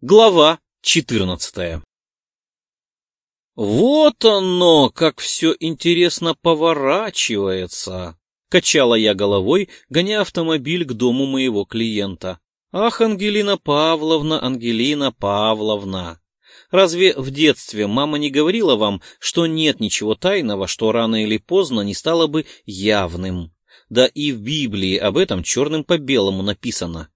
Глава четырнадцатая «Вот оно, как все интересно поворачивается!» — качала я головой, гоня автомобиль к дому моего клиента. «Ах, Ангелина Павловна, Ангелина Павловна! Разве в детстве мама не говорила вам, что нет ничего тайного, что рано или поздно не стало бы явным? Да и в Библии об этом черным по белому написано.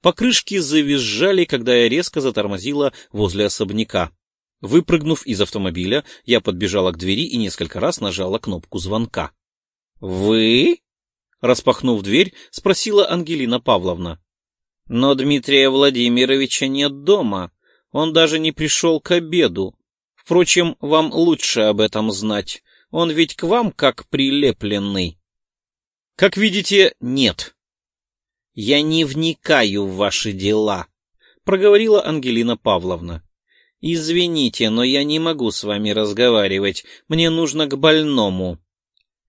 Покрышки завизжали, когда я резко затормозила возле особняка. Выпрыгнув из автомобиля, я подбежала к двери и несколько раз нажала кнопку звонка. «Вы?» — распахнув дверь, спросила Ангелина Павловна. «Но Дмитрия Владимировича нет дома. Он даже не пришел к обеду. Впрочем, вам лучше об этом знать. Он ведь к вам как прилепленный». «Как видите, нет», «Я не вникаю в ваши дела», — проговорила Ангелина Павловна. «Извините, но я не могу с вами разговаривать. Мне нужно к больному.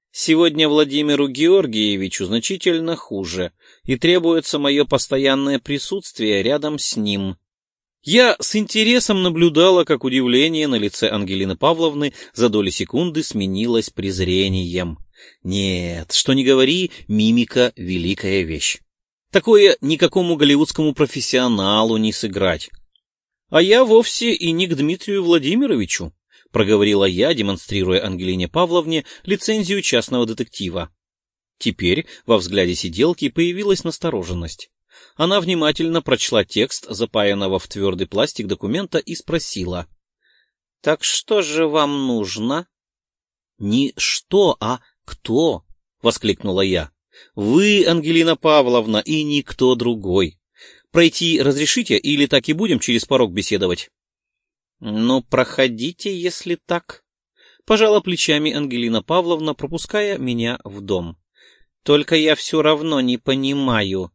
Сегодня Владимиру Георгиевичу значительно хуже, и требуется мое постоянное присутствие рядом с ним». Я с интересом наблюдала, как удивление на лице Ангелины Павловны за доли секунды сменилось презрением. Нет, что ни говори, мимика — великая вещь. Такое никакому голливудскому профессионалу не сыграть. А я вовсе и не к Дмитрию Владимировичу, проговорила я, демонстрируя Ангелине Павловне лицензию частного детектива. Теперь во взгляде сиделки появилась настороженность. Она внимательно прочла текст запаянного в твердый пластик документа и спросила. — Так что же вам нужно? — Не что, а кто? — воскликнула я. Вы, Ангелина Павловна, и никто другой. Пройти разрешите или так и будем через порог беседовать? Ну, проходите, если так. Пожала плечами Ангелина Павловна, пропуская меня в дом. Только я все равно не понимаю.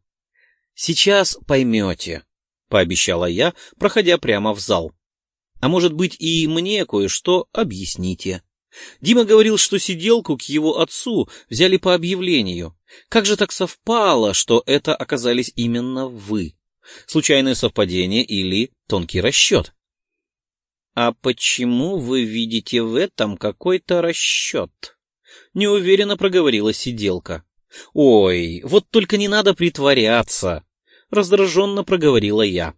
Сейчас поймете, пообещала я, проходя прямо в зал. А может быть и мне кое-что объясните. Дима говорил, что сиделку к его отцу взяли по объявлению. Как же так совпало, что это оказались именно вы? Случайное совпадение или тонкий расчет? А почему вы видите в этом какой-то расчет? Неуверенно проговорила сиделка. Ой, вот только не надо притворяться, раздраженно проговорила я.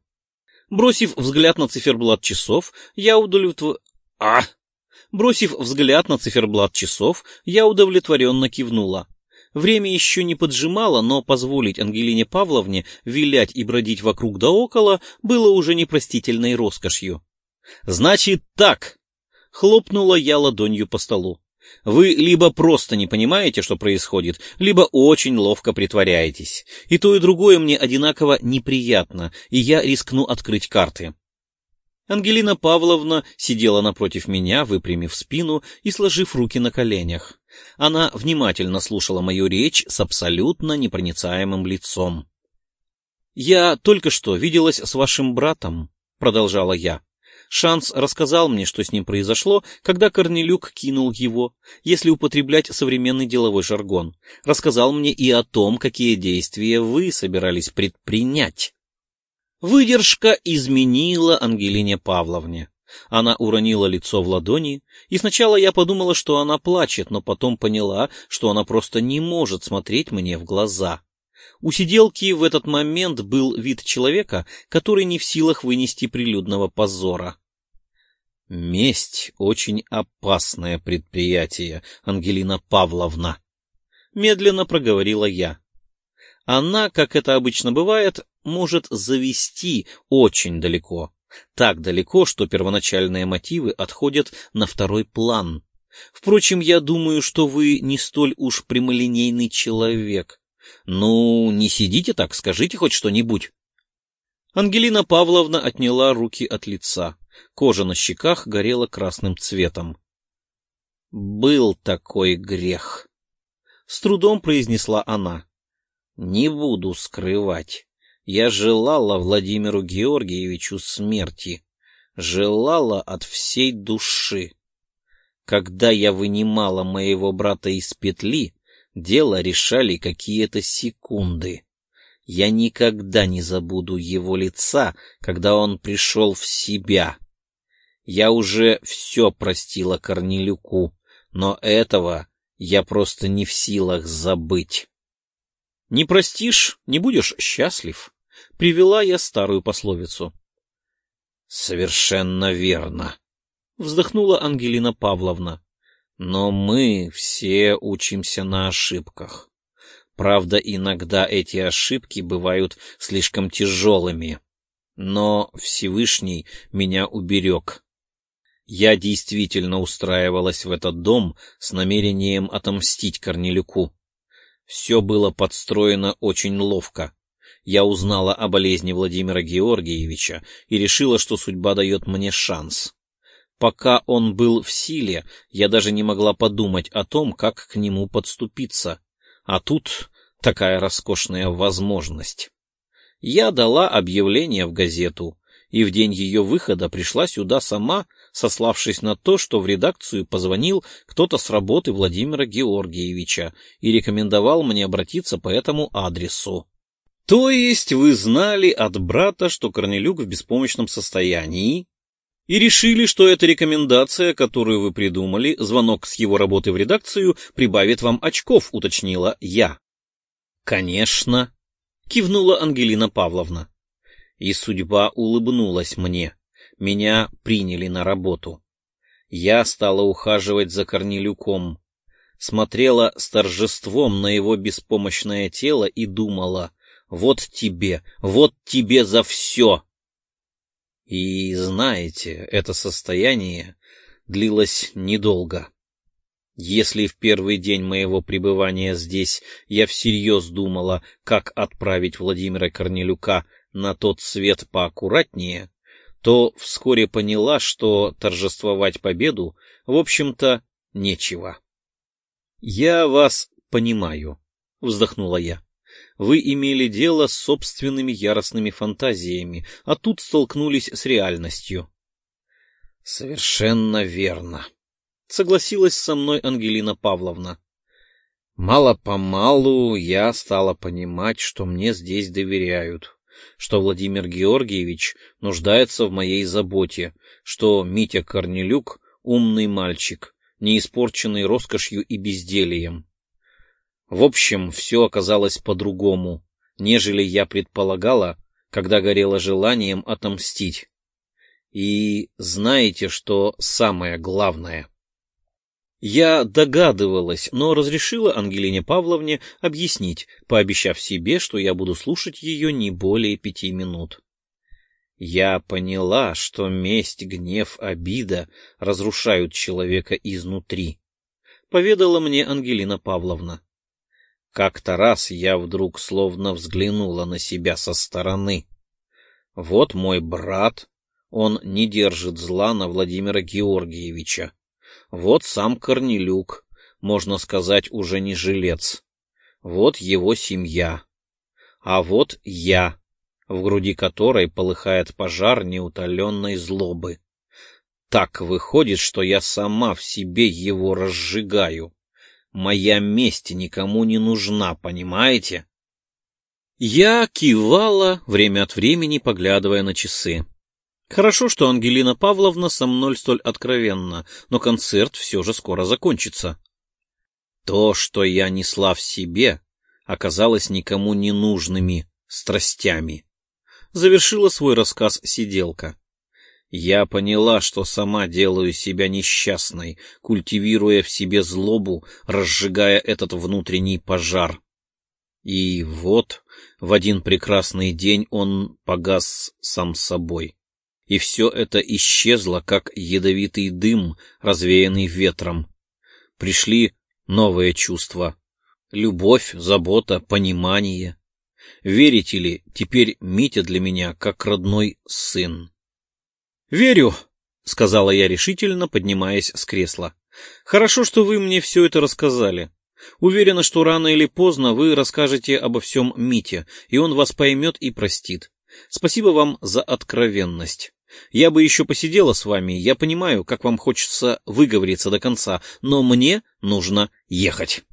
Бросив взгляд на циферблат часов, я удовлетвор... А! Бросив взгляд на циферблат часов, я удовлетворенно кивнула. Время еще не поджимало, но позволить Ангелине Павловне вилять и бродить вокруг да около было уже непростительной роскошью. «Значит так!» — хлопнула я ладонью по столу. «Вы либо просто не понимаете, что происходит, либо очень ловко притворяетесь. И то, и другое мне одинаково неприятно, и я рискну открыть карты». Ангелина Павловна сидела напротив меня, выпрямив спину и сложив руки на коленях. Она внимательно слушала мою речь с абсолютно непроницаемым лицом. «Я только что виделась с вашим братом», — продолжала я. Шанс рассказал мне, что с ним произошло, когда Корнелюк кинул его, если употреблять современный деловой жаргон. Рассказал мне и о том, какие действия вы собирались предпринять. Выдержка изменила Ангелине Павловне. Она уронила лицо в ладони, и сначала я подумала, что она плачет, но потом поняла, что она просто не может смотреть мне в глаза. У сиделки в этот момент был вид человека, который не в силах вынести прилюдного позора. «Месть — очень опасное предприятие, Ангелина Павловна», — медленно проговорила я. Она, как это обычно бывает, может завести очень далеко. Так далеко, что первоначальные мотивы отходят на второй план. Впрочем, я думаю, что вы не столь уж прямолинейный человек. Ну, не сидите так, скажите хоть что-нибудь. Ангелина Павловна отняла руки от лица. Кожа на щеках горела красным цветом. «Был такой грех», — с трудом произнесла она. «Не буду скрывать. Я желала Владимиру Георгиевичу смерти, желала от всей души. Когда я вынимала моего брата из петли, дело решали какие-то секунды. Я никогда не забуду его лица, когда он пришел в себя. Я уже все простила Корнелюку, но этого я просто не в силах забыть. «Не простишь, не будешь счастлив», — привела я старую пословицу. «Совершенно верно», — вздохнула Ангелина Павловна. «Но мы все учимся на ошибках. Правда, иногда эти ошибки бывают слишком тяжелыми. Но Всевышний меня уберег. Я действительно устраивалась в этот дом с намерением отомстить Корнелюку. Все было подстроено очень ловко. Я узнала о болезни Владимира Георгиевича и решила, что судьба дает мне шанс. Пока он был в силе, я даже не могла подумать о том, как к нему подступиться. А тут такая роскошная возможность. Я дала объявление в газету, и в день ее выхода пришла сюда сама, сославшись на то, что в редакцию позвонил кто-то с работы Владимира Георгиевича и рекомендовал мне обратиться по этому адресу. То есть вы знали от брата, что Корнелюк в беспомощном состоянии, и решили, что эта рекомендация, которую вы придумали, звонок с его работы в редакцию, прибавит вам очков, уточнила я. Конечно, кивнула Ангелина Павловна. И судьба улыбнулась мне. Меня приняли на работу. Я стала ухаживать за Корнелюком, смотрела с торжеством на его беспомощное тело и думала, вот тебе, вот тебе за все. И знаете, это состояние длилось недолго. Если в первый день моего пребывания здесь я всерьез думала, как отправить Владимира Корнелюка на тот свет поаккуратнее, то вскоре поняла, что торжествовать победу, в общем-то, нечего. — Я вас понимаю, — вздохнула я. Вы имели дело с собственными яростными фантазиями, а тут столкнулись с реальностью. — Совершенно верно, — согласилась со мной Ангелина Павловна. Мало-помалу я стала понимать, что мне здесь доверяют, что Владимир Георгиевич нуждается в моей заботе, что Митя Корнелюк — умный мальчик, не испорченный роскошью и бездельем. В общем, все оказалось по-другому, нежели я предполагала, когда горело желанием отомстить. И знаете, что самое главное? Я догадывалась, но разрешила Ангелине Павловне объяснить, пообещав себе, что я буду слушать ее не более пяти минут. Я поняла, что месть, гнев, обида разрушают человека изнутри, — поведала мне Ангелина Павловна. Как-то раз я вдруг словно взглянула на себя со стороны. Вот мой брат, он не держит зла на Владимира Георгиевича. Вот сам Корнелюк, можно сказать, уже не жилец. Вот его семья. А вот я, в груди которой полыхает пожар неутоленной злобы. Так выходит, что я сама в себе его разжигаю. Моя месть никому не нужна, понимаете? Я кивала, время от времени поглядывая на часы. Хорошо, что Ангелина Павловна со мной столь откровенна, но концерт все же скоро закончится. То, что я несла в себе, оказалось никому не нужными страстями. Завершила свой рассказ сиделка. Я поняла, что сама делаю себя несчастной, культивируя в себе злобу, разжигая этот внутренний пожар. И вот в один прекрасный день он погас сам собой. И все это исчезло, как ядовитый дым, развеянный ветром. Пришли новые чувства. Любовь, забота, понимание. Верите ли, теперь Митя для меня как родной сын. «Верю», — сказала я решительно, поднимаясь с кресла. «Хорошо, что вы мне все это рассказали. Уверена, что рано или поздно вы расскажете обо всем Мите, и он вас поймет и простит. Спасибо вам за откровенность. Я бы еще посидела с вами, я понимаю, как вам хочется выговориться до конца, но мне нужно ехать».